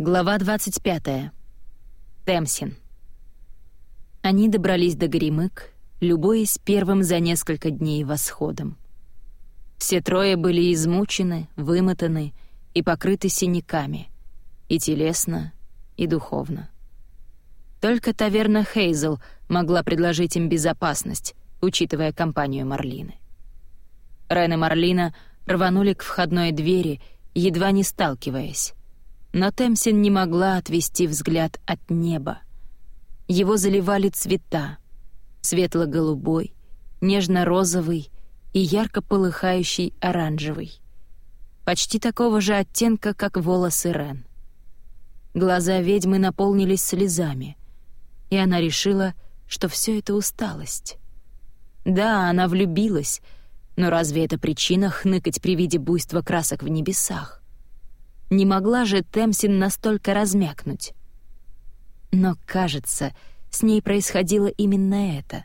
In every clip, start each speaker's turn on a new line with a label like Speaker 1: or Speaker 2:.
Speaker 1: Глава 25. Темсин. Они добрались до Горемык, любуясь первым за несколько дней восходом. Все трое были измучены, вымотаны и покрыты синяками, и телесно, и духовно. Только таверна Хейзел могла предложить им безопасность, учитывая компанию Марлины. Рен и Марлина рванули к входной двери, едва не сталкиваясь. Но Темсин не могла отвести взгляд от неба. Его заливали цвета — светло-голубой, нежно-розовый и ярко полыхающий оранжевый. Почти такого же оттенка, как волосы Рен. Глаза ведьмы наполнились слезами, и она решила, что все это усталость. Да, она влюбилась, но разве это причина хныкать при виде буйства красок в небесах? Не могла же Темсин настолько размякнуть. Но, кажется, с ней происходило именно это.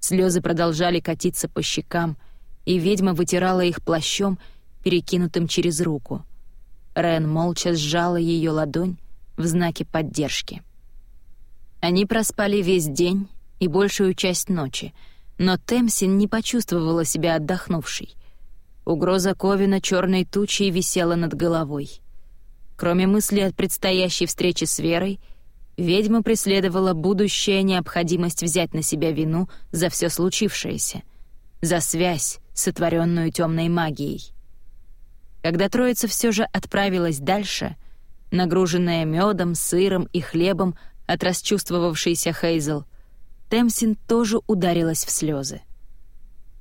Speaker 1: Слезы продолжали катиться по щекам, и ведьма вытирала их плащом, перекинутым через руку. Рен молча сжала ее ладонь в знаке поддержки. Они проспали весь день и большую часть ночи, но Темсин не почувствовала себя отдохнувшей. Угроза Ковина черной тучей висела над головой. Кроме мысли о предстоящей встрече с Верой, ведьма преследовала будущая необходимость взять на себя вину за все случившееся, за связь, сотворенную темной магией. Когда троица все же отправилась дальше, нагруженная медом, сыром и хлебом от расчувствовавшейся Хейзел, Темсин тоже ударилась в слезы.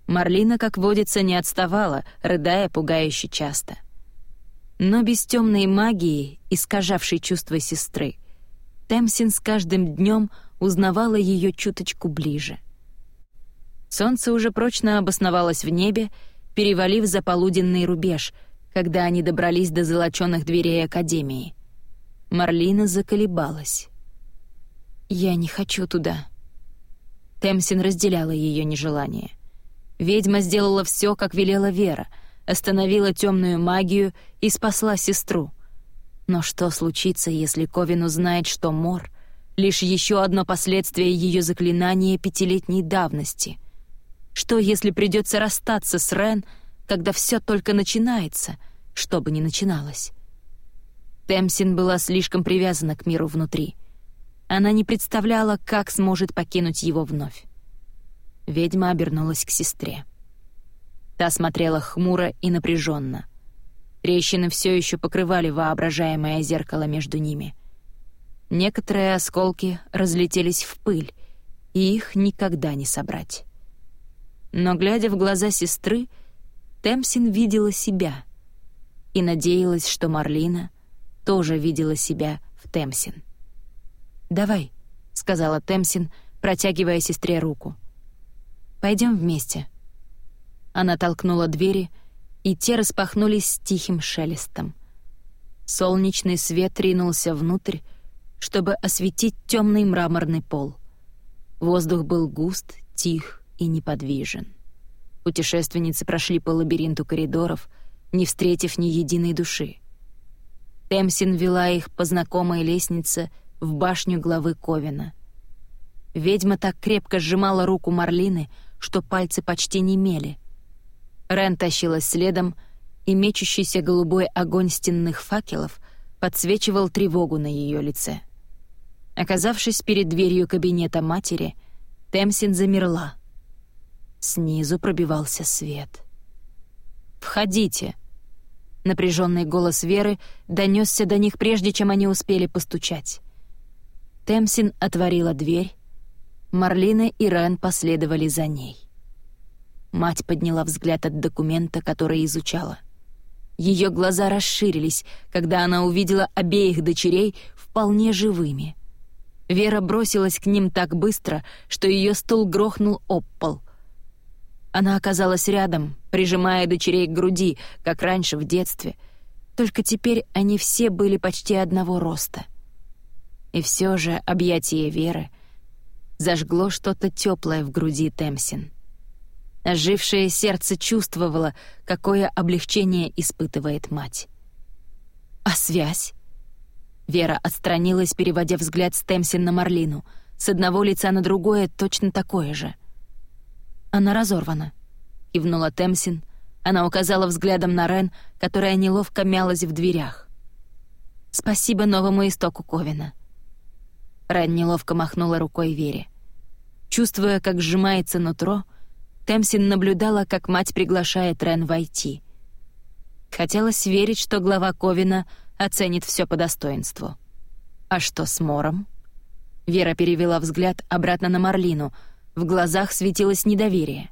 Speaker 1: Марлина, как водится, не отставала, рыдая пугающе часто. Но без темной магии, искажавшей чувства сестры, Темсин с каждым днем узнавала ее чуточку ближе. Солнце уже прочно обосновалось в небе, перевалив за полуденный рубеж, когда они добрались до золочёных дверей Академии. Марлина заколебалась. «Я не хочу туда». Темсин разделяла ее нежелание. Ведьма сделала все, как велела Вера, остановила темную магию и спасла сестру. Но что случится, если Ковин узнает, что Мор — лишь еще одно последствие ее заклинания пятилетней давности? Что, если придется расстаться с Рен, когда все только начинается, что бы ни начиналось? Темсин была слишком привязана к миру внутри. Она не представляла, как сможет покинуть его вновь. Ведьма обернулась к сестре. Та смотрела хмуро и напряженно. Трещины все еще покрывали воображаемое зеркало между ними. Некоторые осколки разлетелись в пыль, и их никогда не собрать. Но, глядя в глаза сестры, Темсин видела себя и надеялась, что Марлина тоже видела себя в Темсин. «Давай», — сказала Темсин, протягивая сестре руку. Пойдем вместе». Она толкнула двери, и те распахнулись с тихим шелестом. Солнечный свет ринулся внутрь, чтобы осветить темный мраморный пол. Воздух был густ, тих и неподвижен. Путешественницы прошли по лабиринту коридоров, не встретив ни единой души. Темсин вела их по знакомой лестнице в башню главы Ковина. Ведьма так крепко сжимала руку Марлины, что пальцы почти не мели. Рен тащилась следом, и мечущийся голубой огонь стенных факелов подсвечивал тревогу на ее лице. Оказавшись перед дверью кабинета матери, Темсин замерла. Снизу пробивался свет. «Входите!» Напряженный голос Веры донесся до них, прежде чем они успели постучать. Темсин отворила дверь, Марлина и Рен последовали за ней. Мать подняла взгляд от документа, который изучала. Ее глаза расширились, когда она увидела обеих дочерей вполне живыми. Вера бросилась к ним так быстро, что ее стул грохнул об пол. Она оказалась рядом, прижимая дочерей к груди, как раньше в детстве. Только теперь они все были почти одного роста. И все же объятие Веры — зажгло что-то теплое в груди Темсин. Ожившее сердце чувствовало, какое облегчение испытывает мать. А связь? Вера отстранилась, переводя взгляд с Темсин на Марлину. С одного лица на другое точно такое же. «Она разорвана», — кивнула Темсин. Она указала взглядом на Рен, которая неловко мялась в дверях. «Спасибо новому истоку Ковина». Рен неловко махнула рукой Вере. Чувствуя, как сжимается нутро, Темсин наблюдала, как мать приглашает Рен войти. Хотелось верить, что глава Ковина оценит все по достоинству. «А что с Мором?» Вера перевела взгляд обратно на Марлину. В глазах светилось недоверие.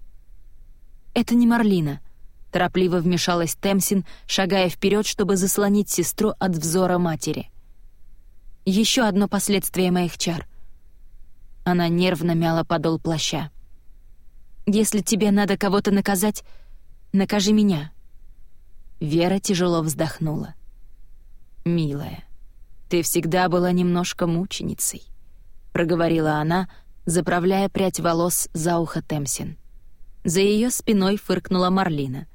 Speaker 1: «Это не Марлина», — торопливо вмешалась Темсин, шагая вперед, чтобы заслонить сестру от взора матери. Еще одно последствие моих чар. Она нервно мяла подол плаща. «Если тебе надо кого-то наказать, накажи меня». Вера тяжело вздохнула. «Милая, ты всегда была немножко мученицей», — проговорила она, заправляя прядь волос за ухо Темсин. За ее спиной фыркнула Марлина.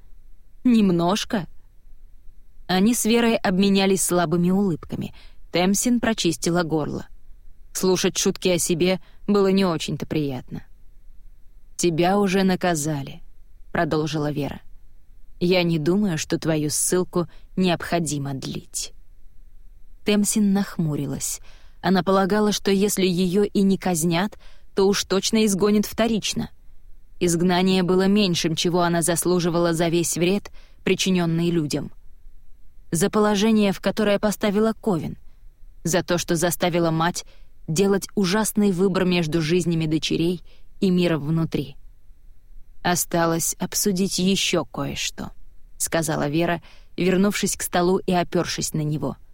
Speaker 1: «Немножко?» Они с Верой обменялись слабыми улыбками. Темсин прочистила горло. Слушать шутки о себе было не очень-то приятно. «Тебя уже наказали», — продолжила Вера. «Я не думаю, что твою ссылку необходимо длить». Темсин нахмурилась. Она полагала, что если ее и не казнят, то уж точно изгонят вторично. Изгнание было меньшим, чего она заслуживала за весь вред, причиненный людям. За положение, в которое поставила Ковин. За то, что заставила мать делать ужасный выбор между жизнями дочерей и миром внутри. «Осталось обсудить еще кое-что», — сказала Вера, вернувшись к столу и опёршись на него —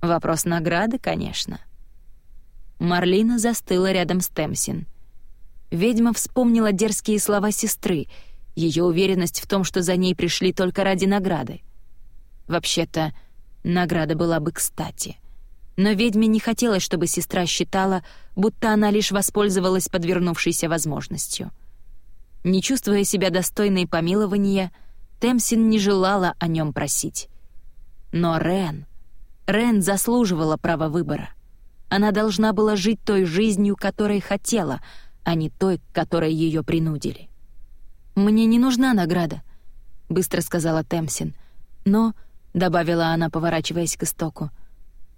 Speaker 1: Вопрос награды, конечно. Марлина застыла рядом с Темсин. Ведьма вспомнила дерзкие слова сестры, ее уверенность в том, что за ней пришли только ради награды. Вообще-то, награда была бы кстати. Но ведьме не хотелось, чтобы сестра считала, будто она лишь воспользовалась подвернувшейся возможностью. Не чувствуя себя достойной помилования, Темсин не желала о нем просить. Но Рен... Рен заслуживала права выбора. Она должна была жить той жизнью, которой хотела, а не той, к которой ее принудили. «Мне не нужна награда», — быстро сказала Темсин. «Но», — добавила она, поворачиваясь к истоку, —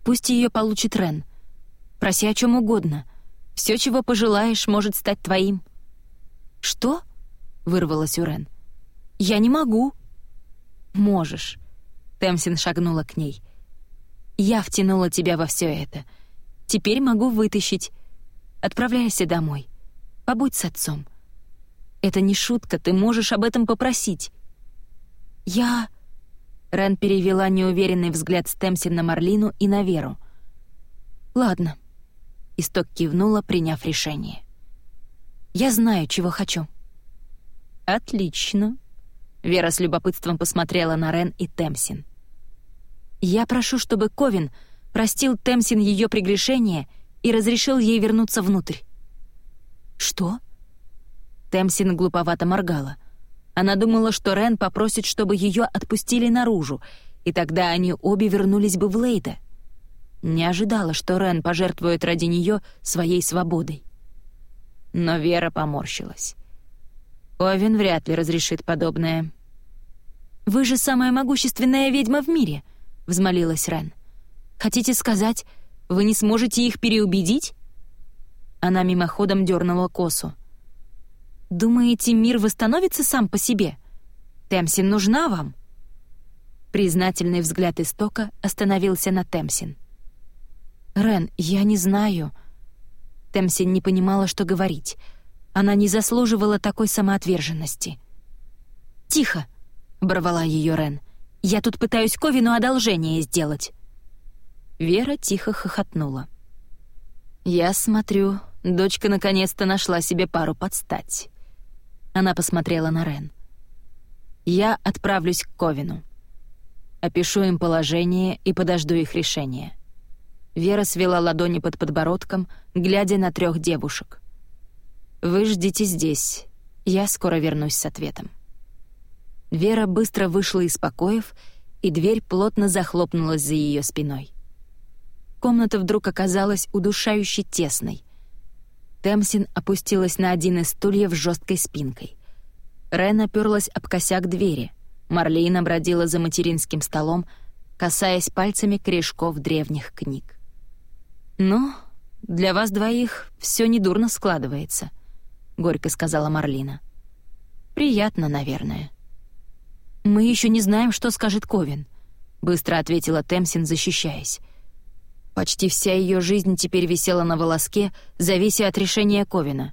Speaker 1: «пусть ее получит Рен. Проси о чем угодно. Все, чего пожелаешь, может стать твоим». «Что?» — вырвалась у Рен. «Я не могу». «Можешь». Темсин шагнула к ней — я втянула тебя во все это. Теперь могу вытащить. Отправляйся домой. Побудь с отцом. Это не шутка, ты можешь об этом попросить. Я... Рен перевела неуверенный взгляд с Темсин на Марлину и на Веру. «Ладно». Исток кивнула, приняв решение. «Я знаю, чего хочу». «Отлично». Вера с любопытством посмотрела на Рен и Темсин. Я прошу, чтобы Ковин простил Темсин ее прегрешение и разрешил ей вернуться внутрь». «Что?» Темсин глуповато моргала. Она думала, что Рен попросит, чтобы ее отпустили наружу, и тогда они обе вернулись бы в Лейда. Не ожидала, что Рен пожертвует ради нее своей свободой. Но Вера поморщилась. Ковин вряд ли разрешит подобное. «Вы же самая могущественная ведьма в мире», — взмолилась Рен. «Хотите сказать, вы не сможете их переубедить?» Она мимоходом дернула косу. «Думаете, мир восстановится сам по себе? Темсин нужна вам?» Признательный взгляд истока остановился на Темсин. «Рен, я не знаю...» Темсин не понимала, что говорить. Она не заслуживала такой самоотверженности. «Тихо!» — оборвала ее Рен — я тут пытаюсь Ковину одолжение сделать». Вера тихо хохотнула. «Я смотрю, дочка наконец-то нашла себе пару подстать». Она посмотрела на Рен. «Я отправлюсь к Ковину. Опишу им положение и подожду их решения». Вера свела ладони под подбородком, глядя на трех девушек. «Вы ждите здесь. Я скоро вернусь с ответом». Вера быстро вышла из покоев, и дверь плотно захлопнулась за ее спиной. комната вдруг оказалась удушающе тесной. Темсин опустилась на один из стульев с жесткой спинкой. Рен оперлась об косяк двери. Марлейна бродила за материнским столом, касаясь пальцами корешков древних книг. «Ну, для вас двоих все недурно складывается», — горько сказала Марлина. «Приятно, наверное». «Мы еще не знаем, что скажет Ковин», — быстро ответила Темсин, защищаясь. Почти вся ее жизнь теперь висела на волоске, завися от решения Ковина.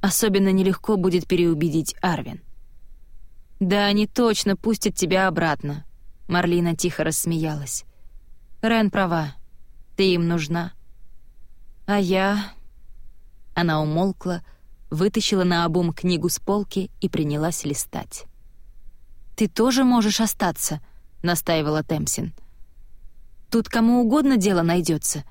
Speaker 1: Особенно нелегко будет переубедить Арвин. «Да они точно пустят тебя обратно», — Марлина тихо рассмеялась. «Рен права. Ты им нужна». «А я...» Она умолкла, вытащила на обум книгу с полки и принялась листать. «Ты тоже можешь остаться», — настаивала Темсин. — Тут кому угодно дело найдется.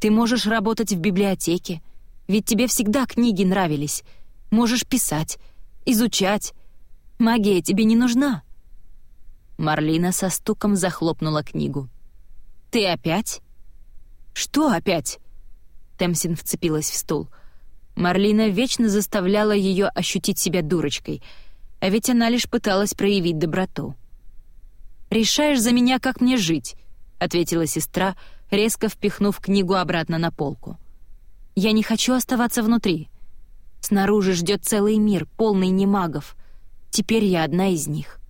Speaker 1: Ты можешь работать в библиотеке, ведь тебе всегда книги нравились. Можешь писать, изучать. Магия тебе не нужна». Марлина со стуком захлопнула книгу. «Ты опять?» «Что опять?» Темсин вцепилась в стул. Марлина вечно заставляла ее ощутить себя дурочкой, а ведь она лишь пыталась проявить доброту. «Решаешь за меня, как мне жить. — ответила сестра, резко впихнув книгу обратно на полку. «Я не хочу оставаться внутри. Снаружи ждет целый мир, полный немагов. Теперь я одна из них».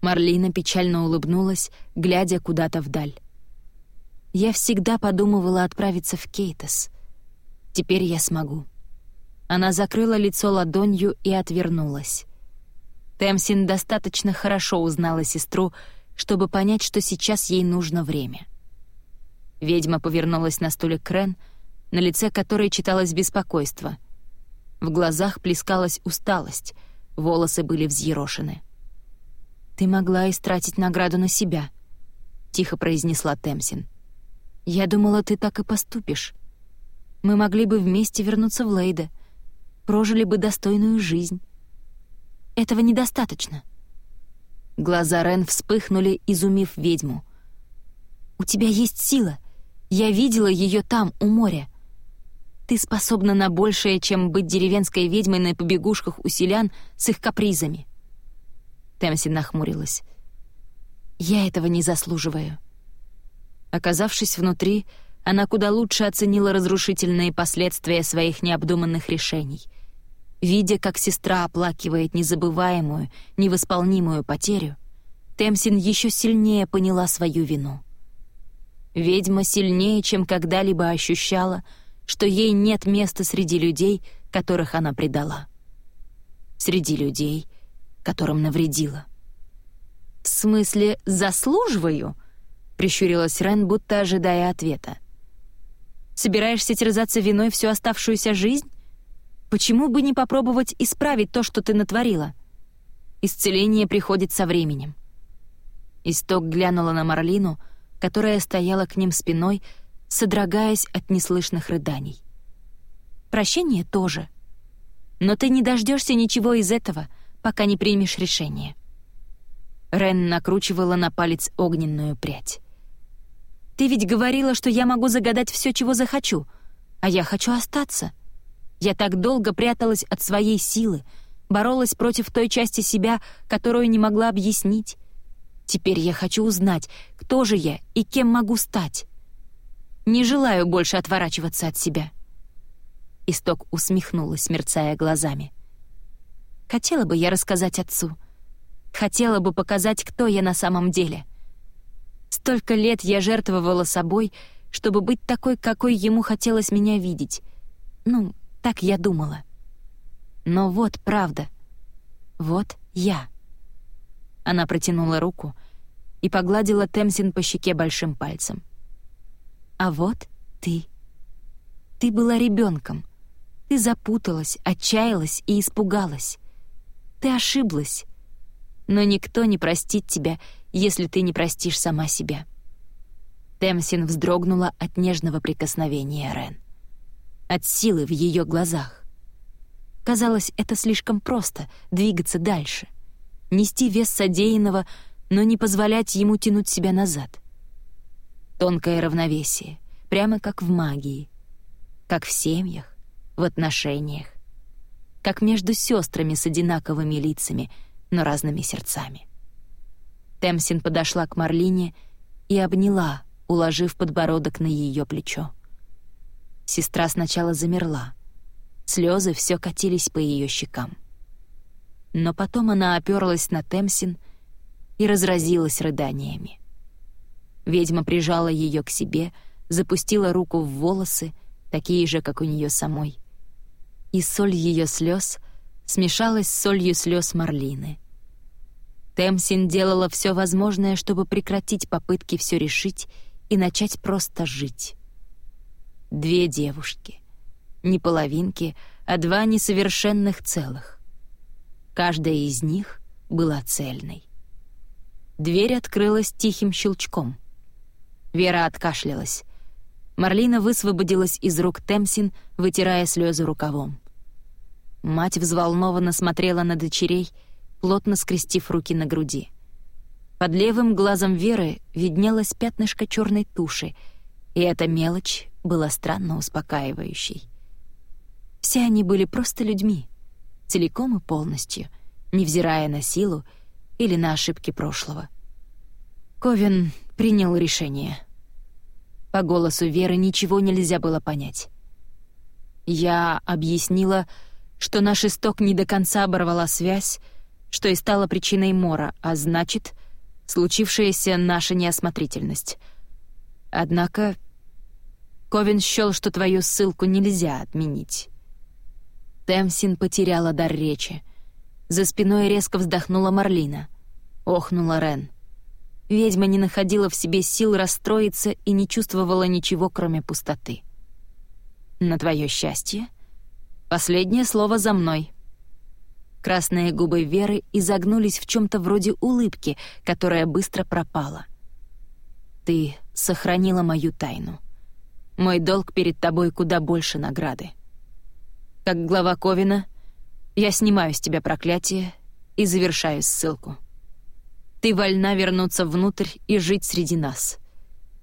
Speaker 1: Марлина печально улыбнулась, глядя куда-то вдаль. «Я всегда подумывала отправиться в Кейтос. Теперь я смогу». Она закрыла лицо ладонью и отвернулась. Темсин достаточно хорошо узнала сестру, чтобы понять, что сейчас ей нужно время. Ведьма повернулась на стуле Крен, на лице которой читалось беспокойство. В глазах плескалась усталость, волосы были взъерошены. «Ты могла истратить награду на себя», — тихо произнесла Темсин. «Я думала, ты так и поступишь. Мы могли бы вместе вернуться в Лейда, прожили бы достойную жизнь. Этого недостаточно». Глаза Рен вспыхнули, изумив ведьму. «У тебя есть сила. Я видела ее там, у моря. Ты способна на большее, чем быть деревенской ведьмой на побегушках у селян с их капризами». Темси нахмурилась. «Я этого не заслуживаю». Оказавшись внутри, она куда лучше оценила разрушительные последствия своих необдуманных решений — Видя, как сестра оплакивает незабываемую, невосполнимую потерю, Темсин еще сильнее поняла свою вину. Ведьма сильнее, чем когда-либо ощущала, что ей нет места среди людей, которых она предала. Среди людей, которым навредила. «В смысле, заслуживаю?» — прищурилась Рен, будто ожидая ответа. «Собираешься терзаться виной всю оставшуюся жизнь? Почему бы не попробовать исправить то, что ты натворила? Исцеление приходит со временем. Исток глянула на Марлину, которая стояла к ним спиной, содрогаясь от неслышных рыданий. Прощение тоже. Но ты не дождешься ничего из этого, пока не примешь решение. Рен накручивала на палец огненную прядь. «Ты ведь говорила, что я могу загадать все, чего захочу, а я хочу остаться», я так долго пряталась от своей силы, боролась против той части себя, которую не могла объяснить. Теперь я хочу узнать, кто же я и кем могу стать. Не желаю больше отворачиваться от себя. Исток усмехнулась, мерцая глазами. Хотела бы я рассказать отцу. Хотела бы показать, кто я на самом деле. Столько лет я жертвовала собой, чтобы быть такой, какой ему хотелось меня видеть. Ну, так я думала. Но вот правда. Вот я. Она протянула руку и погладила Темсин по щеке большим пальцем. А вот ты. Ты была ребенком. Ты запуталась, отчаялась и испугалась. Ты ошиблась. Но никто не простит тебя, если ты не простишь сама себя. Темсин вздрогнула от нежного прикосновения Рен от силы в ее глазах. Казалось, это слишком просто — двигаться дальше, нести вес содеянного, но не позволять ему тянуть себя назад. Тонкое равновесие, прямо как в магии. Как в семьях, в отношениях. Как между сестрами с одинаковыми лицами, но разными сердцами. Темсин подошла к Марлине и обняла, уложив подбородок на ее плечо. Сестра сначала замерла. Слезы все катились по ее щекам. Но потом она оперлась на Темсин и разразилась рыданиями. Ведьма прижала ее к себе, запустила руку в волосы, такие же, как у нее самой. И соль ее слез смешалась с солью слез Марлины. Темсин делала все возможное, чтобы прекратить попытки все решить и начать просто жить. Две девушки. Не половинки, а два несовершенных целых. Каждая из них была цельной. Дверь открылась тихим щелчком. Вера откашлялась. Марлина высвободилась из рук Темсин, вытирая слезы рукавом. Мать взволнованно смотрела на дочерей, плотно скрестив руки на груди. Под левым глазом Веры виднелось пятнышко черной туши, и эта мелочь была странно успокаивающей. Все они были просто людьми, целиком и полностью, невзирая на силу или на ошибки прошлого. Ковен принял решение. По голосу Веры ничего нельзя было понять. Я объяснила, что наш исток не до конца оборвала связь, что и стало причиной мора, а значит, случившаяся наша неосмотрительность. Однако Ковен счёл, что твою ссылку нельзя отменить. Темсин потеряла дар речи. За спиной резко вздохнула Марлина. Охнула Рен. Ведьма не находила в себе сил расстроиться и не чувствовала ничего, кроме пустоты. «На твое счастье. Последнее слово за мной». Красные губы Веры изогнулись в чем то вроде улыбки, которая быстро пропала. «Ты сохранила мою тайну. Мой долг перед тобой куда больше награды. Как глава Ковина, я снимаю с тебя проклятие и завершаю ссылку. Ты вольна вернуться внутрь и жить среди нас.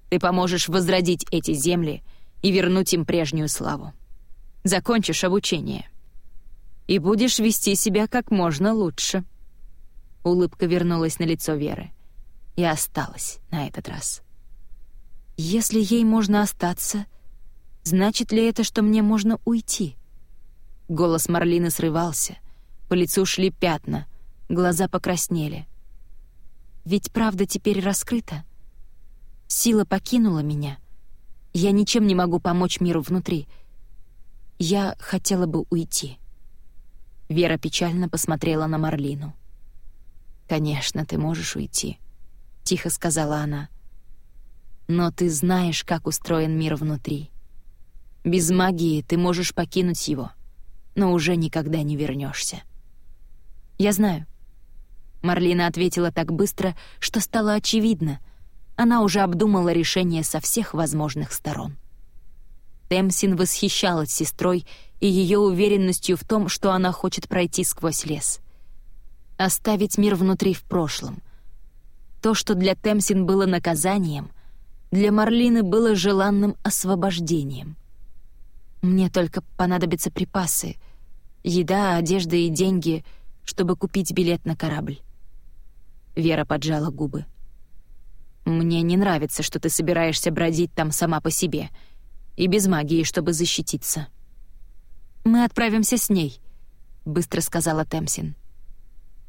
Speaker 1: Ты поможешь возродить эти земли и вернуть им прежнюю славу. Закончишь обучение. И будешь вести себя как можно лучше. Улыбка вернулась на лицо Веры и осталась на этот раз. Если ей можно остаться, значит ли это, что мне можно уйти? Голос Марлины срывался, по лицу шли пятна, глаза покраснели. Ведь правда теперь раскрыта. Сила покинула меня. Я ничем не могу помочь миру внутри. Я хотела бы уйти. Вера печально посмотрела на Марлину. «Конечно, ты можешь уйти», — тихо сказала она. — но ты знаешь, как устроен мир внутри. Без магии ты можешь покинуть его, но уже никогда не вернешься. Я знаю. Марлина ответила так быстро, что стало очевидно. Она уже обдумала решение со всех возможных сторон. Темсин восхищалась сестрой и ее уверенностью в том, что она хочет пройти сквозь лес. Оставить мир внутри в прошлом. То, что для Темсин было наказанием — для Марлины было желанным освобождением. Мне только понадобятся припасы, еда, одежда и деньги, чтобы купить билет на корабль. Вера поджала губы. «Мне не нравится, что ты собираешься бродить там сама по себе, и без магии, чтобы защититься». «Мы отправимся с ней», — быстро сказала Темсин.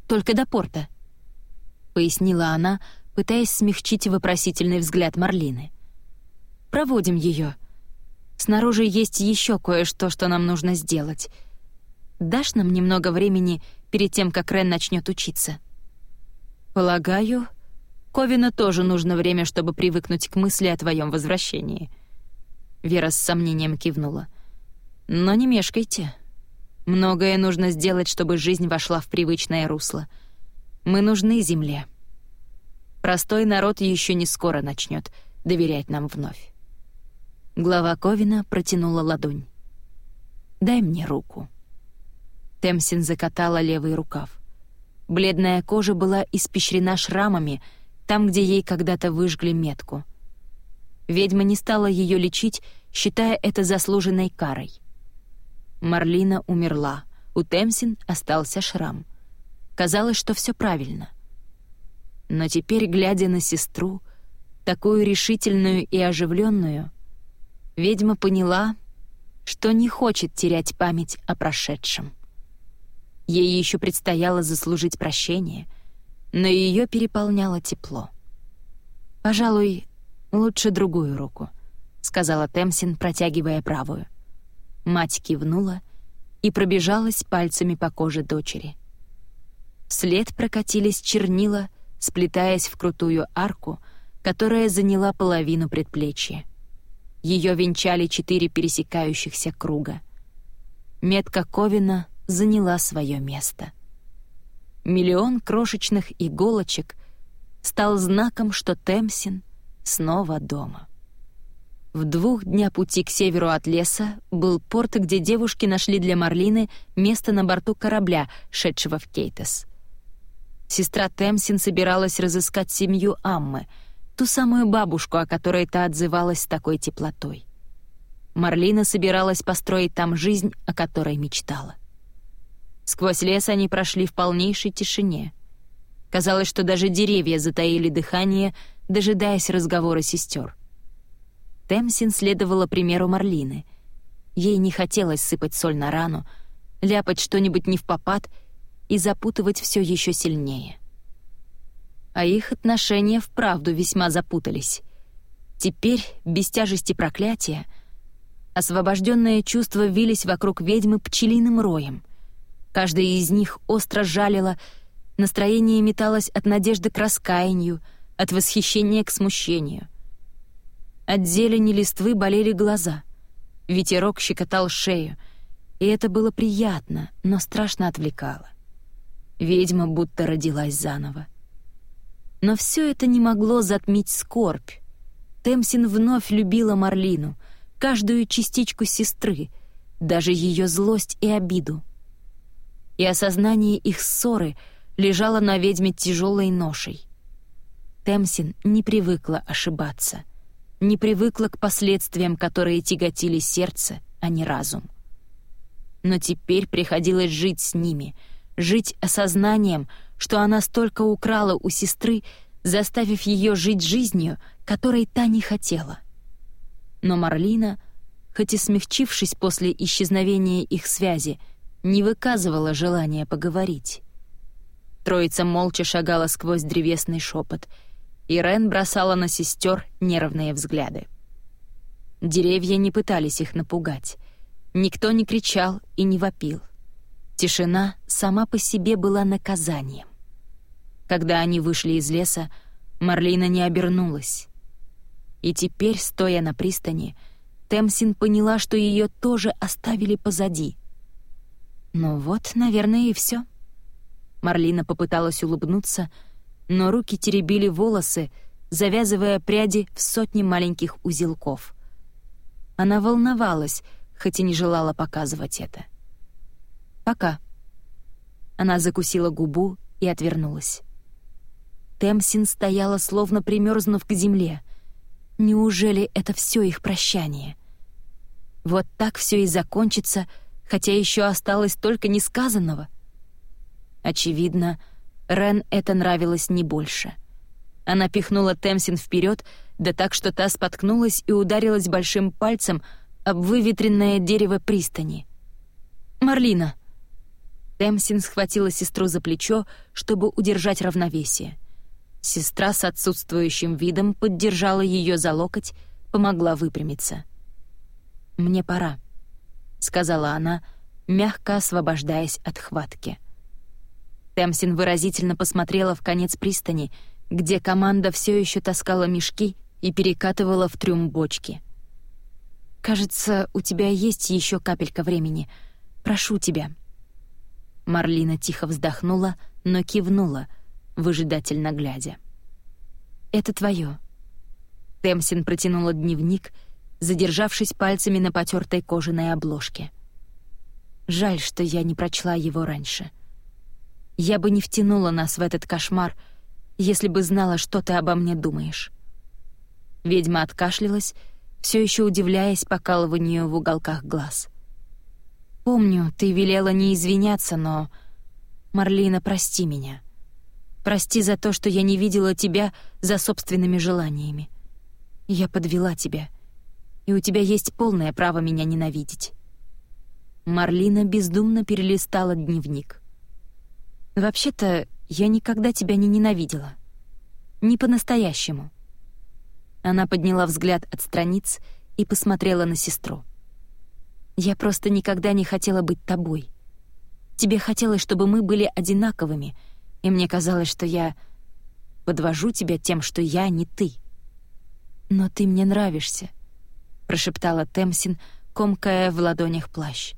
Speaker 1: «Только до порта», — пояснила она, — пытаясь смягчить вопросительный взгляд Марлины. «Проводим ее. Снаружи есть еще кое-что, что нам нужно сделать. Дашь нам немного времени перед тем, как Рен начнет учиться?» «Полагаю, Ковину тоже нужно время, чтобы привыкнуть к мысли о твоем возвращении». Вера с сомнением кивнула. «Но не мешкайте. Многое нужно сделать, чтобы жизнь вошла в привычное русло. Мы нужны Земле». Простой народ еще не скоро начнет доверять нам вновь. Глава Ковина протянула ладонь. «Дай мне руку». Темсин закатала левый рукав. Бледная кожа была испещрена шрамами, там, где ей когда-то выжгли метку. Ведьма не стала ее лечить, считая это заслуженной карой. Марлина умерла, у Темсин остался шрам. Казалось, что все правильно. Но теперь, глядя на сестру, такую решительную и оживленную, ведьма поняла, что не хочет терять память о прошедшем. Ей еще предстояло заслужить прощение, но ее переполняло тепло. «Пожалуй, лучше другую руку», — сказала Темсин, протягивая правую. Мать кивнула и пробежалась пальцами по коже дочери. Вслед прокатились чернила, сплетаясь в крутую арку, которая заняла половину предплечья. Ее венчали четыре пересекающихся круга. Метка Ковина заняла свое место. Миллион крошечных иголочек стал знаком, что Темсин снова дома. В двух дня пути к северу от леса был порт, где девушки нашли для Марлины место на борту корабля, шедшего в Кейтес. Сестра Темсин собиралась разыскать семью Аммы, ту самую бабушку, о которой та отзывалась с такой теплотой. Марлина собиралась построить там жизнь, о которой мечтала. Сквозь лес они прошли в полнейшей тишине. Казалось, что даже деревья затаили дыхание, дожидаясь разговора сестер. Темсин следовала примеру Марлины. Ей не хотелось сыпать соль на рану, ляпать что-нибудь не в попад и запутывать все еще сильнее. А их отношения вправду весьма запутались. Теперь, без тяжести проклятия, освобожденные чувства вились вокруг ведьмы пчелиным роем — Каждая из них остро жалила, настроение металось от надежды к раскаянию, от восхищения к смущению. От зелени листвы болели глаза. Ветерок щекотал шею, и это было приятно, но страшно отвлекало. Ведьма будто родилась заново. Но все это не могло затмить скорбь. Темсин вновь любила Марлину, каждую частичку сестры, даже ее злость и обиду и осознание их ссоры лежало на ведьме тяжелой ношей. Темсин не привыкла ошибаться, не привыкла к последствиям, которые тяготили сердце, а не разум. Но теперь приходилось жить с ними, жить осознанием, что она столько украла у сестры, заставив ее жить жизнью, которой та не хотела. Но Марлина, хоть и смягчившись после исчезновения их связи, не выказывала желания поговорить. Троица молча шагала сквозь древесный шепот, и Рен бросала на сестер нервные взгляды. Деревья не пытались их напугать. Никто не кричал и не вопил. Тишина сама по себе была наказанием. Когда они вышли из леса, Марлина не обернулась. И теперь, стоя на пристани, Темсин поняла, что ее тоже оставили позади — ну вот, наверное, и все. Марлина попыталась улыбнуться, но руки теребили волосы, завязывая пряди в сотни маленьких узелков. Она волновалась, хоть и не желала показывать это. «Пока». Она закусила губу и отвернулась. Темсин стояла, словно примерзнув к земле. Неужели это все их прощание? Вот так все и закончится — хотя еще осталось только несказанного. Очевидно, Рен это нравилось не больше. Она пихнула Темсин вперед, да так, что та споткнулась и ударилась большим пальцем об выветренное дерево пристани. «Марлина!» Темсин схватила сестру за плечо, чтобы удержать равновесие. Сестра с отсутствующим видом поддержала ее за локоть, помогла выпрямиться. «Мне пора», сказала она, мягко освобождаясь от хватки. Темсин выразительно посмотрела в конец пристани, где команда все еще таскала мешки и перекатывала в трюм бочки. «Кажется, у тебя есть еще капелька времени. Прошу тебя». Марлина тихо вздохнула, но кивнула, выжидательно глядя. «Это твое». Темсин протянула дневник — задержавшись пальцами на потертой кожаной обложке. Жаль, что я не прочла его раньше. Я бы не втянула нас в этот кошмар, если бы знала, что ты обо мне думаешь. Ведьма откашлялась, все еще удивляясь покалыванию в уголках глаз. «Помню, ты велела не извиняться, но... Марлина, прости меня. Прости за то, что я не видела тебя за собственными желаниями. Я подвела тебя, и у тебя есть полное право меня ненавидеть». Марлина бездумно перелистала дневник. «Вообще-то, я никогда тебя не ненавидела. Не по-настоящему». Она подняла взгляд от страниц и посмотрела на сестру. «Я просто никогда не хотела быть тобой. Тебе хотелось, чтобы мы были одинаковыми, и мне казалось, что я подвожу тебя тем, что я не ты. Но ты мне нравишься», — прошептала Темсин, комкая в ладонях плащ.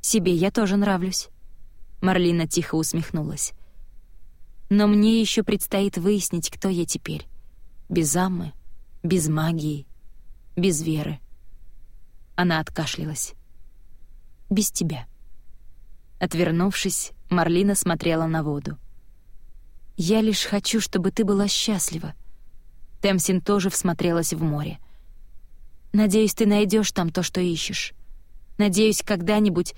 Speaker 1: «Себе я тоже нравлюсь», — Марлина тихо усмехнулась. «Но мне еще предстоит выяснить, кто я теперь без Аммы, без магии, без веры. Она откашлялась. «Без тебя». Отвернувшись, Марлина смотрела на воду. «Я лишь хочу, чтобы ты была счастлива». Темсин тоже всмотрелась в море. «Надеюсь, ты найдешь там то, что ищешь. Надеюсь, когда-нибудь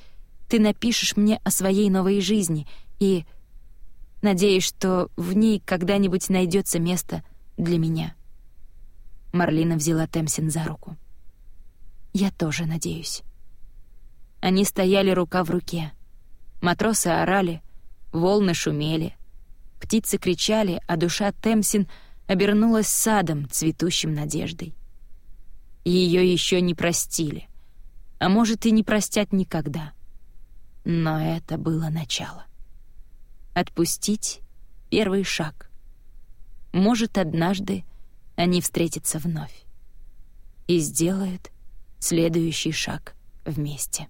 Speaker 1: ты напишешь мне о своей новой жизни и... Надеюсь, что в ней когда-нибудь найдется место для меня». Марлина взяла Темсин за руку. «Я тоже надеюсь». Они стояли рука в руке. Матросы орали, волны шумели. Птицы кричали, а душа Темсин обернулась садом, цветущим надеждой. Ее еще не простили, а может и не простят никогда. Но это было начало. Отпустить — первый шаг — может, однажды они встретятся вновь и сделают следующий шаг вместе.